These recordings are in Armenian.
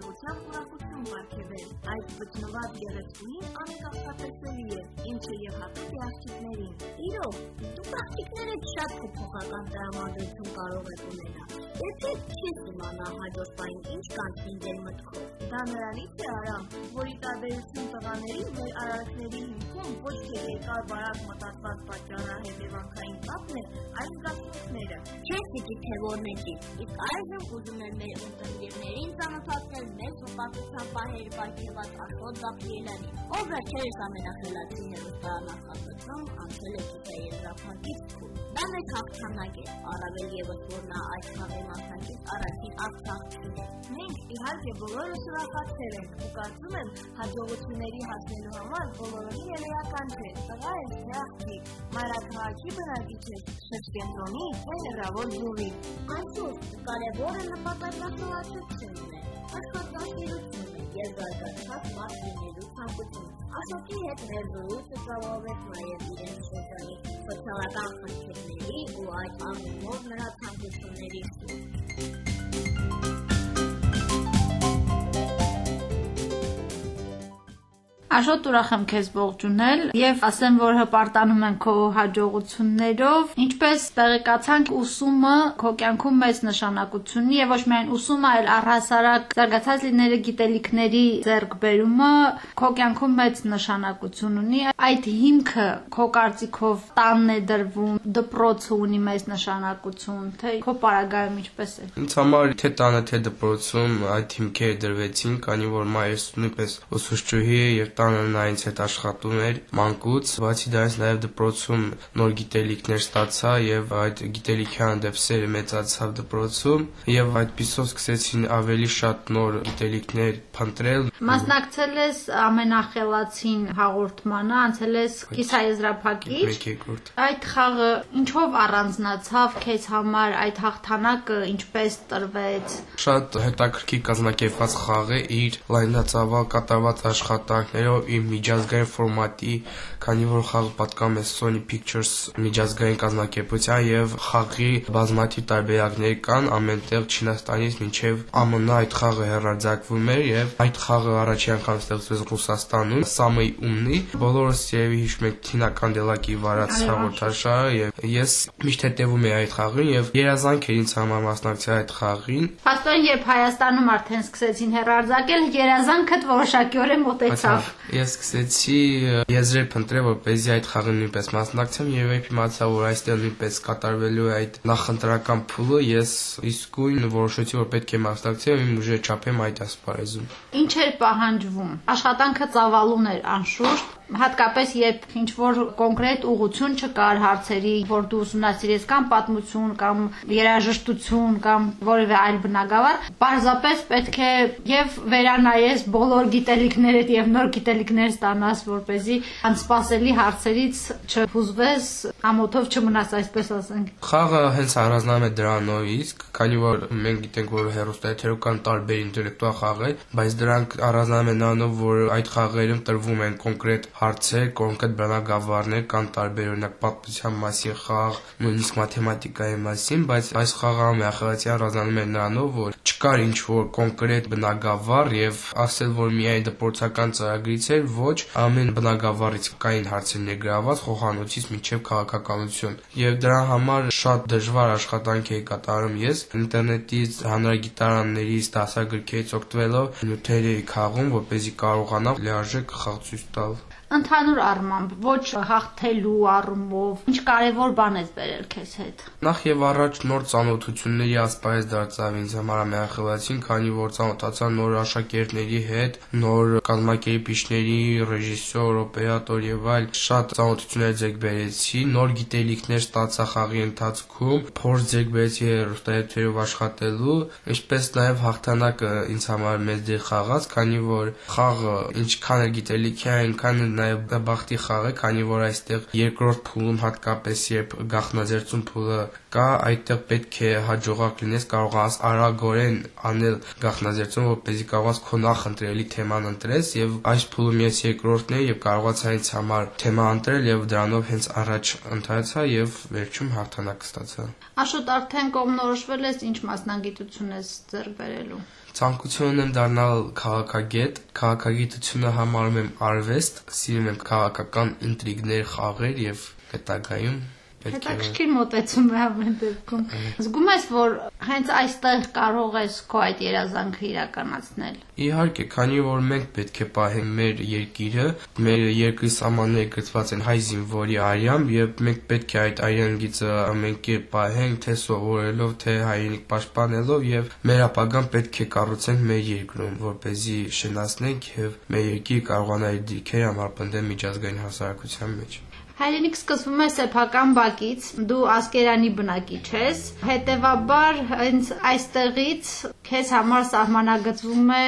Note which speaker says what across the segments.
Speaker 1: տերևների վճնված գեղեցկունին անեկախտատեսելի է, ինչը եւ հատուկ է աղջիկներին։
Speaker 2: Իրոք, դուք աղջիկներդ շատ փոփոխական տրամադրություն կարող եք ունենալ։ Եթե չես իմանա հաջորդ պայն ինչ կանցնի դեր մտքով։
Speaker 1: Դա նրանից է արամ, որի տարբերություն տղաների մեր արարքների հիմքում ոչ թե երկար բարակ մտածված պատճառահետևանքային կապն է, այլ զգացմունքները։
Speaker 2: Չես պիտի թե որնեքի։ Իսկ այժմ ուզում եմ մեր ընկերներին ծանոթացնել մեծ հպարտության պահերի պատկերված Աշոտ Գաբրիելյանին, ով վերջերս ամենախելացի հերոստանախագծում անցել է գիտե եզրափակից փուլ։ Դա մեծ հաղթանակ է, առավել եւս որ նա այդ խաղի մասնակից առաջին արտահայտությունն է։
Speaker 1: Մենք իհարկե բոլորս ուրախացել ենք ու կարծում եմ հաջողությունների հասնելու համար բոլորովին երեական չէ, տղա է թե աղջիկ, մայրաքաղաքի բնակիչ է, շրջկենտրոնի թե հեռավոր գյուղի։
Speaker 2: Այսօր կարևորը նպատակասլացությունն է, աշխատասիրությունն է եւ զարգացած մարդ լինելու ցանկությունը։ Աշոտի հետ ներդրույթը ծավալվեց նաեւ իրենց շրջանի սոցիալական խնդիրների ու այդ առումով նրա ցանկությունների շուրջ։
Speaker 3: Աշոտ ուրախ եմ քեզ ողջունել եւ ասեմ, որ հպարտանում են քո հաջողություններով։ Ինչպես տեղեկացանք, ուսումը քո կյանքում մեծ նշանակություն ունի եւ ոչ միայն ուսումը, այլ առհասարակ զարգացած լինելը գիտելիքների ձեռքբերումը քո կյանքում մեծ նշանակություն ունի։ Այդ հիմքը քո կարծիքով տանն է դրվում, դպրոցը ունի մեծ նշանակություն, թե քո պարագայում ինչպես է։
Speaker 4: Ինձ համար թե տանը թե դպրոցում այդ հիմքերը դրվեցին, քանի որ մայրս նույնպես ուսուցչուհի է եւ տանը նա ինձ հետ աշխատում էր մանկուց, բացի դրանից նաեւ դպրոցում նոր գիտելիքներ ստացա եւ այդ գիտելիքի հանդեպ սերը մեծացավ դպրոցում եւ այդպիսով սկսեցին ավելի շատ նոր գիտելիքներ փնտրել։
Speaker 3: Մասնակցել ես ամենախելացին հաղորդմանը, անցել ես կիսաեզրափակիչ։ Այդ խաղը ինչով առանձնացավ քեզ համար, այդ հաղթանակը ինչպես տրվեց։
Speaker 4: Շատ հետաքրքիր կազմակերպված խաղ է իր լայնածավալ կատարված աշխատանքներով իր միջազգային ֆորմատի, քանի որ խաղը պատկանում է Sony Pictures միջազգային կազմակերպության եւ խաղի բազմաթիվ տարբերակներ կան ամենտեղ Չինաստանից մինչեւ ԱՄՆ այդ խաղը հերարձակվում էր եւ այդ խաղը առաջին անգամ ստեղծվեց Ռուսաստանում Սամեի ումնի բոլորս երևի հիշում եք Թինա Կանդելակի վարած հաղորդաշարը եւ ես միշտ հետեւում էի այդ խաղին եւ երազանք էր ինձ համար մասնակցել այդ խաղին
Speaker 3: Փաստորեն, երբ Հայաստանում արդեն սկսեցին հերարձակել, երազանքդ որոշակիորեն մոտեցավ։
Speaker 4: Ես սկսեցի եզրեր փնտրել, որպեսզի այդ խաղին նույնպես մասնակցեմ եւ երբ իմացա, որ այստեղ նույնպես կատարվելու է այդ նախընտրական փուլը, ես իսկույն որոշեցի, որ պետք է մասնակցեմ եւ իմ ուժերը չափեմ այդ ասպարեզում։
Speaker 3: Ինչ էր պահանջվում։ Աշխատանքը ծավալուն էր անշուշտ, հատկապես երբ ինչ որ կոնկրետ ուղղություն չկար հարցերի, որ դու ուսումնասիրես կամ պատմություն կամ երաժշտություն կամ որևէ այլ բնագավառ, պարզապես պետք է եւ վերանայես բոլոր գիտելիքներդ եւ նոր գիտելիքներ ստանաս, որ เป զի անսպասելի հարցերից չհուզվես, ամոթով չմնաս, այսպես ասենք։
Speaker 4: Խաղը հենց առանձնանում է դրանով իսկ, քանի որ մենք գիտենք, որ հերոստայթերով կան տարբեր ինտելեկտուալ խաղեր, բայց դրանք առանձնանում են նրանով, որ այդ խաղերում տրվում են կոնկրետ հարցեր, կոնկրետ բնագավառներ, կան տարբեր օրինակ պատմության մասին խաղ, նույնիսկ մաթեմատիկայի մասին, բայց այս խաղը ամենախաղացիան առանձնանում է նրանով, որ չկար ինչ որ կոնկրետ բնագավառ եւ ասել, որ միայն դպրոցական ծրագրից էր, ոչ, ամեն բնագավառից կային հարցեր ներգրաված խոհանոցից մինչև քաղաքականություն։ Եվ դրա համար շատ դժվար աշխատանք էի կատարում ես ինտերնետից, հանրագիտարաններից, դասագրքերից օգտվելով նյութեր էի քաղում, որպեսզի կարողանամ լիարժեք խաղ ցույց տալ։
Speaker 3: Ընդհանուր առմամբ, ոչ հաղթելու առումով, ինչ կարևոր բան ես բերել քեզ հետ։
Speaker 4: Նախ եւ առաջ նոր ծանոթությունների ասպարեզ դարձավ ինձ համար ամենախելացին, քանի որ ծանոթացա նոր աշակերտների հետ, նոր կազմակերպիչների, ռեժիսոր, օպերատոր եւ այլ շատ ծանոթություններ ձեռք բերեցի, նոր գիտելիքներ ստացա խաղի ընթացքում, փորձ ձեռք բերեցի հեռուստաեթերով աշխատելու, ինչպես նաեւ հաղթանակը ինձ համար մեծ դեր խաղաց, քանի որ խաղը ինչքան է, այնքան նաեւ բախտի խաղ է, քանի որ այստեղ երկրորդ փուլում հատկապես երբ գախնաձերծում փուլը կա, այդտեղ պետք է հաջողակ լինես, կարողանաս արագորեն անել գախնաձերծում, որպեսզի կարողանաս քո նախընտրելի թեման ընտրես եւ այս փուլում ես երկրորդն եմ եւ կարողացա ինձ համար թեմա ընտրել եւ դրանով հենց առաջ ընթացա եւ վերջում հաղթանակ ստացա։
Speaker 3: Աշոտ արդեն կողմնորոշվել ես ինչ մասնագիտություն ես ձեռք բերելու։
Speaker 4: Ցանկություն ունեմ դառնալ քաղաքագետ, քաղաքագիտությունը համարում եմ արվեստ, սիրում եմ քաղաքական ինտրիգներ խաղեր եւ հետագայում
Speaker 3: Հետաքրքիր մոտեցում է ամեն դեպքում։ Զգում ես, որ հենց այստեղ կարող ես քո այդ երազանքը իրականացնել։
Speaker 4: Իհարկե, քանի որ մենք պետք է պահենք մեր երկիրը, մեր երկրի սահմանները գրծված են հայ զինվորի արյամբ եւ մենք պետք է այդ արյան գիծը ամեն կերպ պահենք, թե սովորելով, թե հայրենիք պաշտպանելով եւ մեր ապագան պետք է կառուցենք մեր երկրում, որ เป զի շնացնենք եւ մեր երկիրը կարողանա իր դիրքերը համապնդել միջազգային հասարակության մեջ։
Speaker 3: Հայրենիք սկսվում է սեփական բակից, դու ասկերանի բնակիչ ես, հետևաբար հենց այստեղից քեզ համար սահմանագծվում է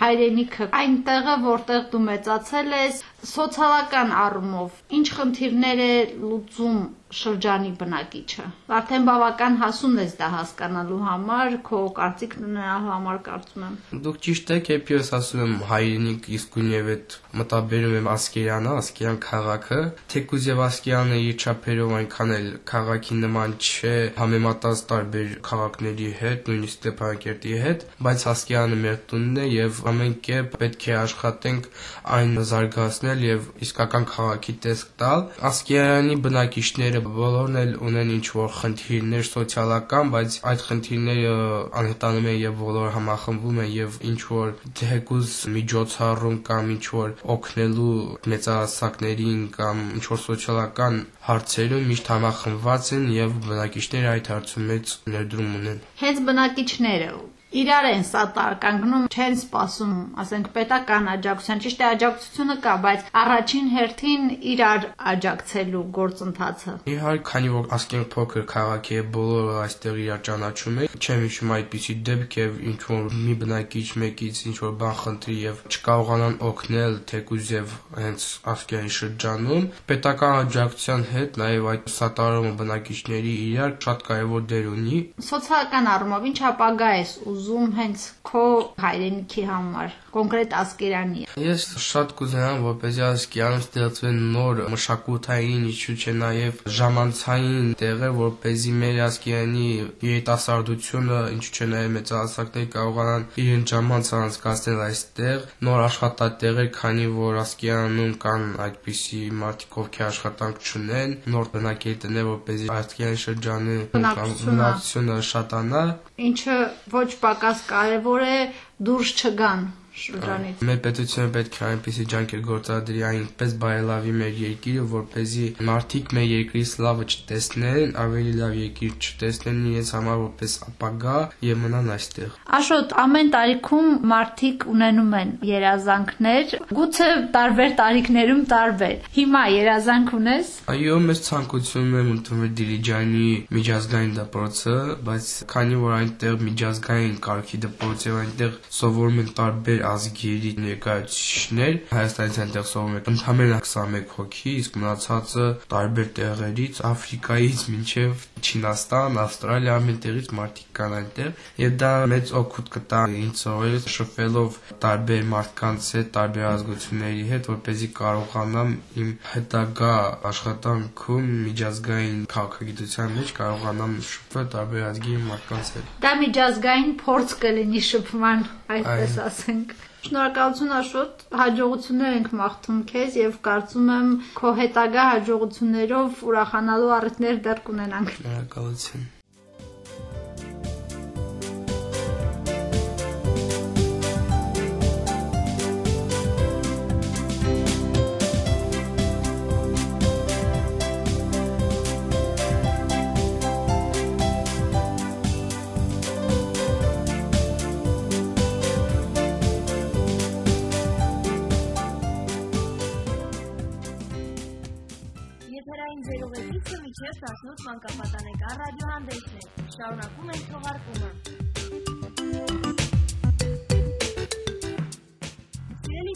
Speaker 3: հայրենիքը, այնտեղը, որտեղ դու մեծացել ես, սոցիալական առումով ինչ խնդիրներ է լուծում շրջանի բնակիչը։ Արդեն բավական հասուն ես դա հասկանալու համար, քո կարծիքն ունենալու համար կարծում եմ։
Speaker 4: Դուք ճիշտ եք, երբ ես ասում եմ հայրենիք, իսկույն եւ այդ մտաբերում եմ Ասկերանը, Ասկերան քաղաքը, թեկուզ եւ Ասկերանը իր չափերով այնքան էլ քաղաքի նման չէ, համեմատած տարբեր քաղաքների հետ, նույնիսկ Ստեփանակերտի հետ, բայց Ասկերանը մեր տունն է եւ ամեն կերպ պետք է աշխատենք այն զարգացնել եւ իսկական քաղաքի տեսք տալ։ Ասկերանի բնակիչները բոլորն էլ ունեն ինչ որ խնդիրներ սոցիալական, բայց այդ խնդիրները անհետանում են եւ բոլորը համախմբվում են եւ ինչ որ թեկուզ միջոցառում կամ ինչ որ օգնելու մեծահասակներին կամ ինչ որ սոցիալական հարցերում միշտ համախմբված են եւ բնակիչները այդ հարցում մեծ ներդրում ունեն։
Speaker 3: Հենց բնակիչները իրար են սատար կանգնում, չեն սպասում, ասենք պետական աջակցության, ճիշտ է աջակցությունը կա, բայց առաջին հերթին իրար աջակցելու գործընթացը։
Speaker 4: Իհարկե, քանի որ ասկեն փոքր քաղաք է, բոլորը այստեղ իրար ճանաչում են, չեմ հիշում այդպիսի դեպք եւ ինչ որ մի բնակիչ մեկից ինչ որ բան խնդրի եւ չկարողանան օգնել թեկուզ եւ հենց ասկեի շրջանում, պետական աջակցության հետ նաեւ այդ սատարումը բնակիչների իրար շատ կարեւոր դեր ունի։
Speaker 3: Սոցիալական առումով ինչ ապագա է ուզում ուզում հենց քո հայրենիքի համար, կոնկրետ Ասկերանի։
Speaker 4: Ես շատ կուզենամ, որպեսզի Ասկերանում ստեղծվեն նոր մշակութային, ինչու՞ չէ նաև ժամանցային տեղեր, որպեսզի մեր Ասկերանի երիտասարդությունը, ինչու՞ չէ նաև մեծահասակները կարողանան իրենց ժամանցը անցկացնել այստեղ, նոր աշխատատեղեր, քանի որ Ասկերանում կան այդպիսի մարդիկ, ովքեր աշխատանք չունեն, նոր բնակիչներ, որպեսզի Ասկերանի շրջանի բնակչությունը շատանա,
Speaker 3: ինչը ոչ պակաս կարևոր է դուրս չգան շրջանից։
Speaker 4: Մեր պետությունը պետք է այնպեսի ջանքեր գործադրի այնպես բարելավի մեր երկիրը, որ เป զի մարդիկ մեր երկրի սլավը չտեսնեն, ավելի լավ երկիր չտեսնեն իրենց համար որպես ապագա եւ մնան այստեղ։
Speaker 3: Աշոտ, ամեն տարիքում մարդիկ ունենում են երազանքներ, գուցե տարբեր տարիքներում տարբեր։ Հիմա երազանք ունես։
Speaker 4: Այո, մեծ ցանկություն եմ ընդունել Դիլիջանի միջազգային դպրոցը, բայց քանի որ այնտեղ միջազգային կարգի դպրոց եւ այնտեղ սովորում են տարբեր ազգերի ներկայացուցիչներ Հայաստանից այնտեղ սովորում են ընդամենը 21 հոգի, իսկ մնացածը տարբեր տեղերից, Աֆրիկայից մինչև Չինաստան, Ավստրալիա ամեն տեղից մարդիկ կան այնտեղ եւ դա մեծ օգուտ կտա ինձ սովորել շփվելով տարբեր մարդկանց հետ, տարբեր ազգությունների հետ, որպեսզի կարողանամ իմ հետագա աշխատանքում միջազգային քաղաքագիտության մեջ կարողանամ շփվել տարբեր ազգի մարդկանց հետ։
Speaker 3: Դա միջազգային փորձ կլինի շփման, այդպես ասենք։ Շնորհակալություն Աշոտ, հաջողություններ ենք մաղթում քեզ եւ կարծում եմ քո հետագա հաջողություններով ուրախանալու առիթներ դեռ կունենանք։
Speaker 4: Շնորհակալություն։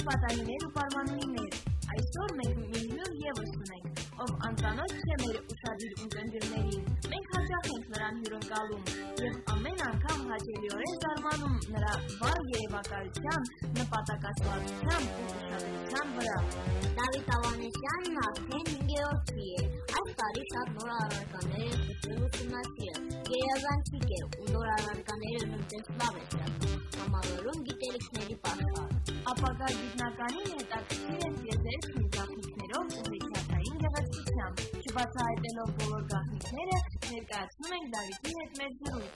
Speaker 1: պատանիներ ու պարմանուհիներ, այսօր մենք մի հյուր եւս ունենք, ով անծանոթ չէ մեր ուսադիր ունկնդիրներին։ Մենք հաճախ ենք նրան հյուրընկալում եւ ամեն անգամ հաճելիորեն զարմանում նրա վառ երևակայության, նպատակասլացության ու ուշադրության վրա։
Speaker 2: Դավիթ Ավանեսյանն արդեն 5-րդի է։ Այս տարի շատ նոր առարկաներ է ստեղծել ուսումնասիրել։ Գերազանցիկ է ու նոր առարկաները նույնպես լավ է ստեղծում։ Համալրում գիտելիքների պաշար։
Speaker 1: Ապագա գիտնականին հետաքրքիր են եզերքն Չբացահայտելով բոլոր գաղտնիքները, ներկայացնում ենք Դավիթի հետ մեր զրույց։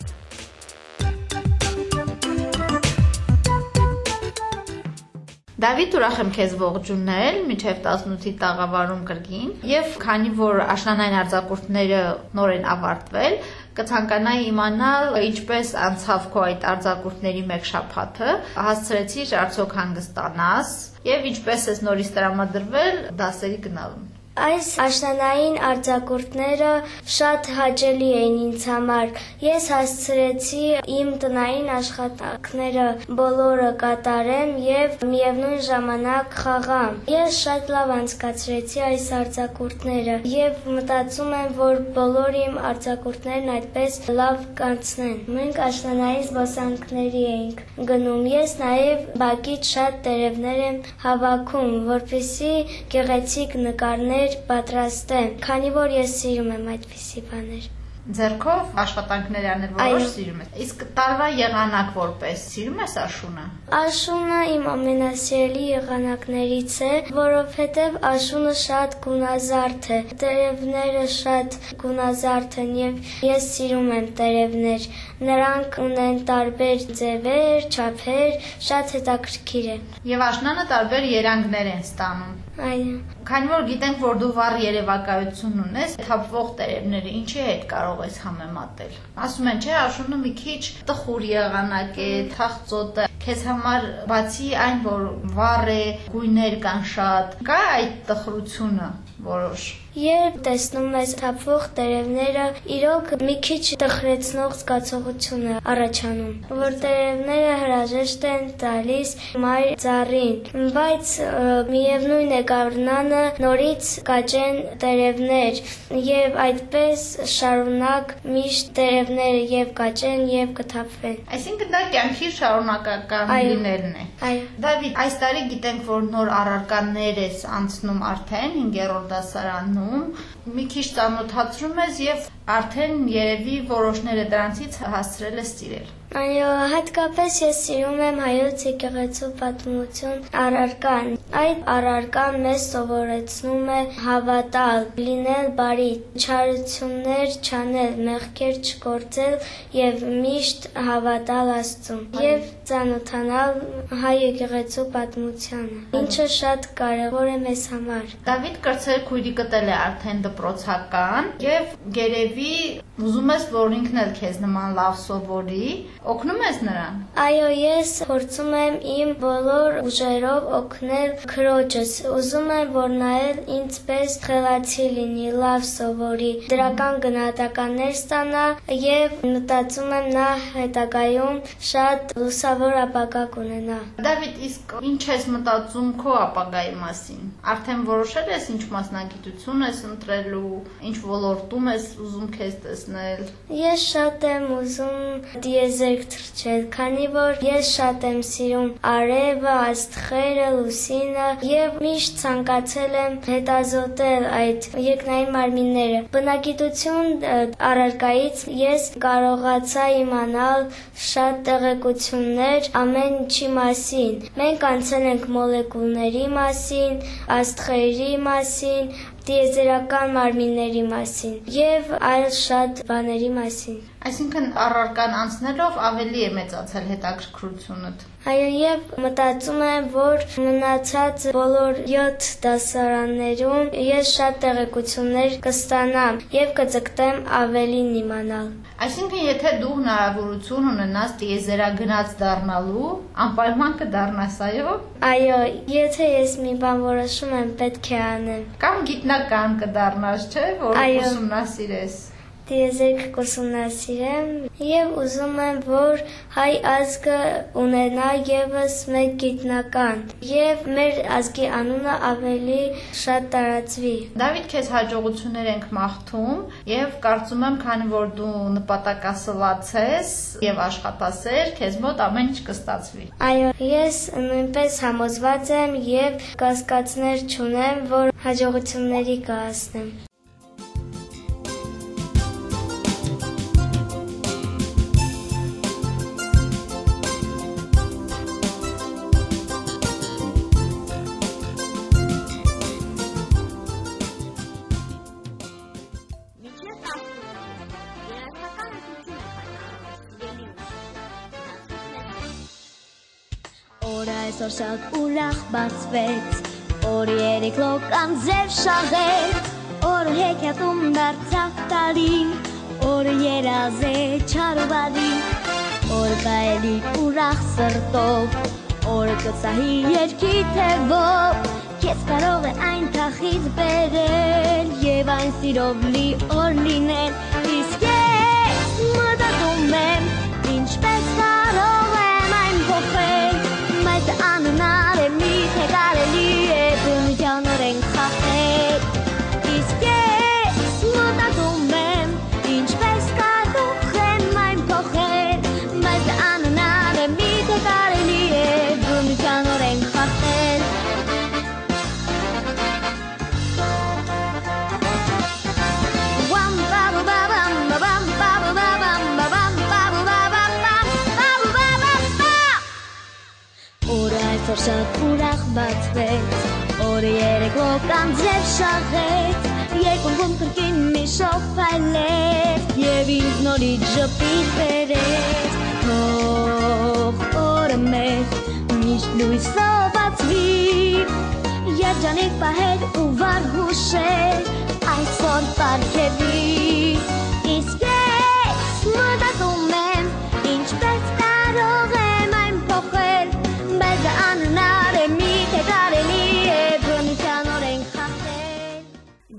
Speaker 3: Դավիթ, ուրախ եմ քեզ ողջունել միջև 18-ի տաղավարում կրկին եւ քանի որ աշնանային արձակուրդները նոր են ավարտվել, կցանկանայի իմանալ ինչպես անցավ քո այդ արձակուրդների մեկ շաբաթը, հասցրեցիր արդյոք հանգստանաս եւ ինչպես ես նորից տրամադրվել դասերի գնալուն։
Speaker 5: Այս աշնանային արձակուրդները շատ հաճելի էին ինձ համար։ Ես հասցրեցի իմ տնային աշխատանքները բոլորը կատարեմ եւ միևնույն ժամանակ խաղամ։ Ես շատ լավ անցկացրեցի այս արձակուրդները եւ մտածում եմ, որ բոլոր իմ արձակուրդներն այդպես լավ կանցնեն։ Մենք աշնանային զբոսանքների էինք գնում։ Ես նաեւ բակից շատ տերևներ եմ հավաքում, որպեսզի գեղեցիկ նկարներ պատրաստեմ, քանի որ ես սիրում եմ այդպիսի բաներ։
Speaker 3: Ձերքով աշխատանքներ անել որոշ սիրում ես։ Իսկ տարվա եղանակ որպես սիրում ես աշունը։
Speaker 5: Աշունը իմ ամենասիրելի եղանակներից է, որովհետև աշունը շատ գունազարդ է։ Տերևները շատ գունազարդ են եւ ես սիրում եմ տերևներ։ Նրանք ունեն տարբեր ձևեր, չափեր, շատ հետաքրքիր է։
Speaker 3: Եվ աշնանը տարբեր երանգներ են ստանում։
Speaker 5: Այո։
Speaker 3: Քանի որ գիտենք, որ դու վառ երևակայություն ունես, թափվող տերևները ինչի հետ կարող ես համեմատել։ Ասում են, չէ, աշունը մի քիչ տխուր եղանակ է, թախծոտ է։ Քեզ համար բացի այն, որ վառ է, գույներ կան շատ, կա այդ տխրությունը որոշ։
Speaker 5: Երբ տեսնում ես թափվող տերևները, իրոք մի քիչ տխրեցնող զգացողություն է առաջանում, որ տերևները հրաժեշտ են տալիս մայր ծառին, բայց միևնույն է կառնանը նորից կաճեն տերևներ եւ այդպես շարունակ միշտ տերևները եւ կաճեն եւ կթափվեն։
Speaker 3: Այսինքն դա կյանքի շարունակական լինելն է։
Speaker 5: Այո։
Speaker 3: Դավիթ, այս տարի գիտենք, որ նոր առարկաներ ես անցնում արդեն 5-րդ դասարանում, մի քիչ ծանոթացնում ես եւ արդեն երևի որոշները դրանցից հասցրել ես սիրել։
Speaker 5: Այո, հատկապես ես սիրում եմ հայոց եկեղեցու պատմություն առարկան։ Այդ առարկան մեզ սովորեցնում է հավատալ, լինել բարի, չարություններ չանել, մեղքեր չգործել եւ միշտ հավատալ Աստծուն եւ ծանոթանալ հայ եկեղեցու պատմությանը, ինչը շատ կարեւոր է մեզ համար։
Speaker 3: Դավիթ կրծեր քույրի կտել է արդեն դպրոցական եւ գերեվի ուզում ես որ ինքն էլ քեզ նման լավ սովորի, օգնում ես նրան։
Speaker 5: Այո, ես փորձում եմ իմ բոլոր ուժերով օգնել քրոջս։ Ուզում եմ, որ նա էլ ինձ պես խելացի լինի, լավ սովորի, դրական գնահատականներ ստանա եւ մտածում եմ նա հետագայում շատ լուսավոր ապագա կունենա։
Speaker 3: Դավիթ, իսկ ինչ ես մտածում քո ապագայի մասին։ Արդեն որոշել ես ինչ մասնագիտություն ես ընտրելու, ինչ ոլորտում ես ուզում քեզ տեսնել։
Speaker 5: Ես շատ եմ ուզում դիեզերք թռչել, քանի որ ես շատ եմ սիրում արևը, աստղերը, լուսինը եւ միշտ ցանկացել եմ հետազոտել այդ երկնային մարմինները։ Բնագիտություն առարկայից ես կարողացա իմանալ շատ տեղեկություններ ամեն ինչի մասին։ Մենք անցել ենք մոլեկուլների մասին, աստղերի մասին, դիեզերական մարմինների մասին եւ այլ շատ բաների մասին։
Speaker 3: Այսինքն առարկան անցնելով ավելի է մեծացել հետաքրքրությունդ։
Speaker 5: Այո, եւ մտածում եմ, որ մնացած բոլոր 7 դասարաններում ես շատ տեղեկություններ կստանամ եւ կձգտեմ ավելին իմանալ։
Speaker 3: Այսինքն, եթե դու հնարավորություն ունենաս տիեզերագնաց դառնալու, անպայման կդառնաս, այո։
Speaker 5: Այո, եթե ես մի բան որոշում եմ, պետք է անեմ։
Speaker 3: Կամ գիտնական կդառնաս, չէ՞, որ ուսումնասիրես։
Speaker 5: Տիեզերք կուսումնասիրեմ եւ ուզում եմ, որ հայ ազգը ունենա եւս մեկ գիտնական եւ մեր ազգի անունը ավելի շատ տարածվի։
Speaker 3: Դավիթ, քեզ հաջողություններ ենք մաղթում եւ կարծում եմ, քանի որ դու նպատակասլաց ես եւ աշխատասեր, քեզ մոտ ամեն ինչ կստացվի։
Speaker 5: Այո, ես նույնպես համոզված եմ եւ կասկածներ չունեմ, որ հաջողությունների կհասնեմ։
Speaker 6: այսօր շատ ուրախ բացվեց, օր երեք լոկան ձև շաղեց, օր հեքիաթում դարձավ տարին, օր երազ է չարվարին, օր կայելի ուրախ սրտով, օր կծահի երկի թևով, Քեզ կարող է այն թախից բերել եւ այն սիրով լի օր լինել բացվեց Օրը երեք լոկան ձև շաղեց Երկուն գում կրկին մի շոփայլեց Եվ ինձ նորից ժպիտ բերեց Թող օրը մեր միշտ լույսով բացվի Երջանիկ պահեր ու վար հուշեր այսօր պարգևի Իսկ ես մտածում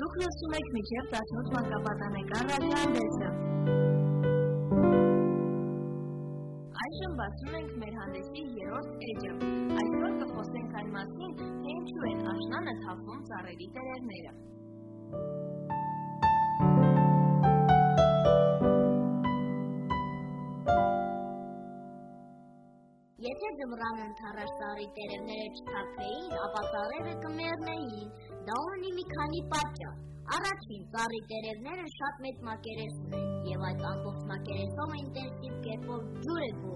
Speaker 1: Դուք լսում եք միջև 18 մանկապատանեկան ռադիոհանդեսը։ Այժմ բացում ենք մեր հանդեսի երրորդ էջը։ Այսօր կխոսենք այն մասին, թե ինչու են աշնանը թափվում ծառերի տերևները։
Speaker 2: Եթե ձմռանը ընթառաշ ծառի տերևները չթափվեին, ապա ծառերը կմեռնեին։ Դա ունի մի քանի պատճառ։ Առաջին, ծառի տերևները շատ մեծ մակերես ունեն, եւ այդ ամբողջ մակերեսով ինտենսիվ կերպով ջուր է գոլորշում։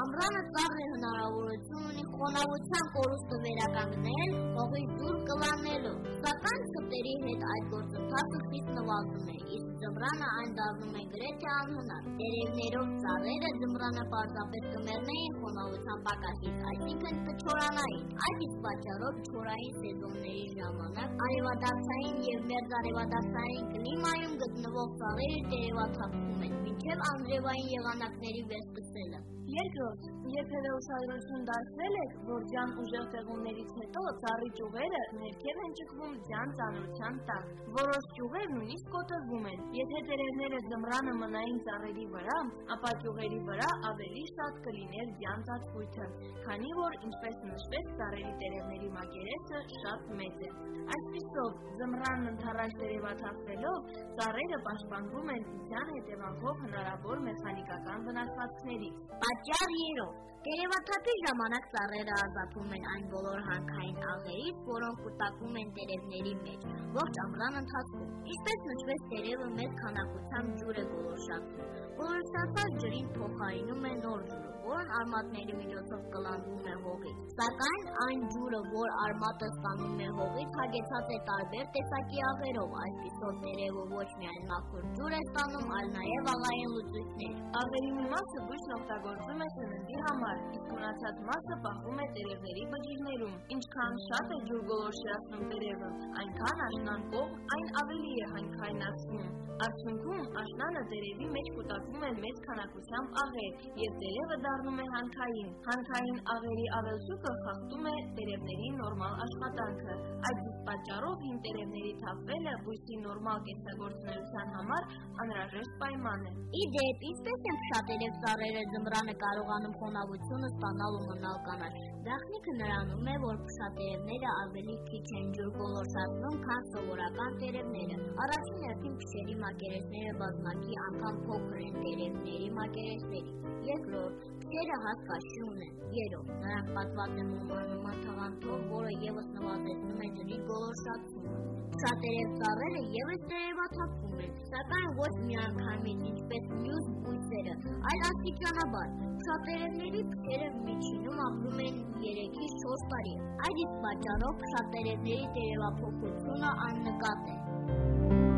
Speaker 2: Ամռանը ծառը հնարավորություն ունի խոնավության կորուստը վերականգնել հողի ջուր կլանելով, սակայն սպտերի հետ այդ գործընթացը խիստ նվազում է, իսկ ձմռանը այն դառնում է գրեթե անհնար։ Տերևներով ծառերը ձմռանը պարզապես կմեռնեին խոնավության պակասից, այսինքն կչորանային։ Այդ իսկ պատճառով չորային սեզոնների ժամանակ արևադարձային եւ մերձարևադարձային կլիմայում գտնվող ծառերը տերևաթափվում են, մինչև անձրևային եղանակների վերսկսելը։
Speaker 1: Երկրորդ, երբևէ ուշադրություն դարձրել եք, որ ջան ուժեղ տեղումներից հետո ծառի ճյուղերը ներքև են ճկվում ջան ծանրության տակ։ Որոշ ճյուղեր նույնիսկ կոտրվում են։ Եթե տերևները ձմռանը մնային ծառերի վրա, ապա ճյուղերի վրա ավելի շատ կլիներ ջան ծածկույթը, քանի որ ինչպես նշվեց, ծառերի տերևների մակերեսը շատ մեծ է։ Այսպիսով, ձմռանն ընդառաջ տերևաթափվելով, ծառերը պաշտպանվում են ջան հետևանքով հնարավոր մեխանիկական վնասվածքներից։
Speaker 2: Պատճառ 3. Տերևաթափի ժամանակ ծառերը ազատվում են այն բոլոր հանքային աղերից, որոնք կուտակվում են տերևների մեջ ողջ ամռան ընթացքում։ Ինչպես նշվեց, տերևը մեծ քանակությամբ ջուր է գոլորշացնում։ Գոլորշացած ջրին փոխարինում է նոր ջուրը, որն արմատների միջոցով կլանվում է հողից։ Սակայն այն ջուրը, որ արմատը ստանում է հողից, հագեցած է տարբեր տեսակի աղերով, այսպիսով տերևը ոչ միայն մաքուր ջուր է ստանում, այլ նաև աղային լուծույթներ։
Speaker 1: Աղերի մի մասը բույսն օգտագործում է սննդի համար, իսկ մնացած մասը պահվում է տերևների բջիջներում։ Ինչքան շատ է ջուր գոլորշիացնում տերևը, այնքան աշնան կողմ այն ավելի է հանքայնացնում։ Արդյունքում աշնանը տերևի մեջ կուտակվում է մեծ քանակությամբ աղեր եւ տերևը դառնում է հանքային։ Հանքային աղերի ավելցուկը խախտում է տերևների նորմալ աշխատանքը։ Այդ պատճառով հին տերևների թափվելը բույսի նորմալ կենսագործունեության համար անհրաժեշտ պայման է։
Speaker 2: Ի դեպ, ինչպես են փշատերև ծառերը ձմռանը կարողանում խոնավությունը ստանալ ու մնալ կանաչ։ Գաղտնիքը նրանում է, որ փշատերևները ավելի քիչ են ջուր գոլորշացնում, քան սովորական տերևները։ Առաջին հերթին փշերի մակերեսները բազմակի անգամ փոքր են տերևների մակերեսներից։ Երկրորդ, փշերը հասկաշի ունեն։ Երրորդ, նրանք պատված են ումանման թաղանթով, որը եւս նվազեցնում է ջրի գոլորշացումը։ Փշատերև ծառերը եւս տերևաթափվում են, սակայն ոչ միանգամից, ինչպես մյուս բույսերը, այլ աստիճանաբար։ Փշատերևների փշերը միջինում ապրում են 3-ից 4 տարի։ Այդ իսկ պատճառով փշատերևների տերևափոխությունը աննկատ է։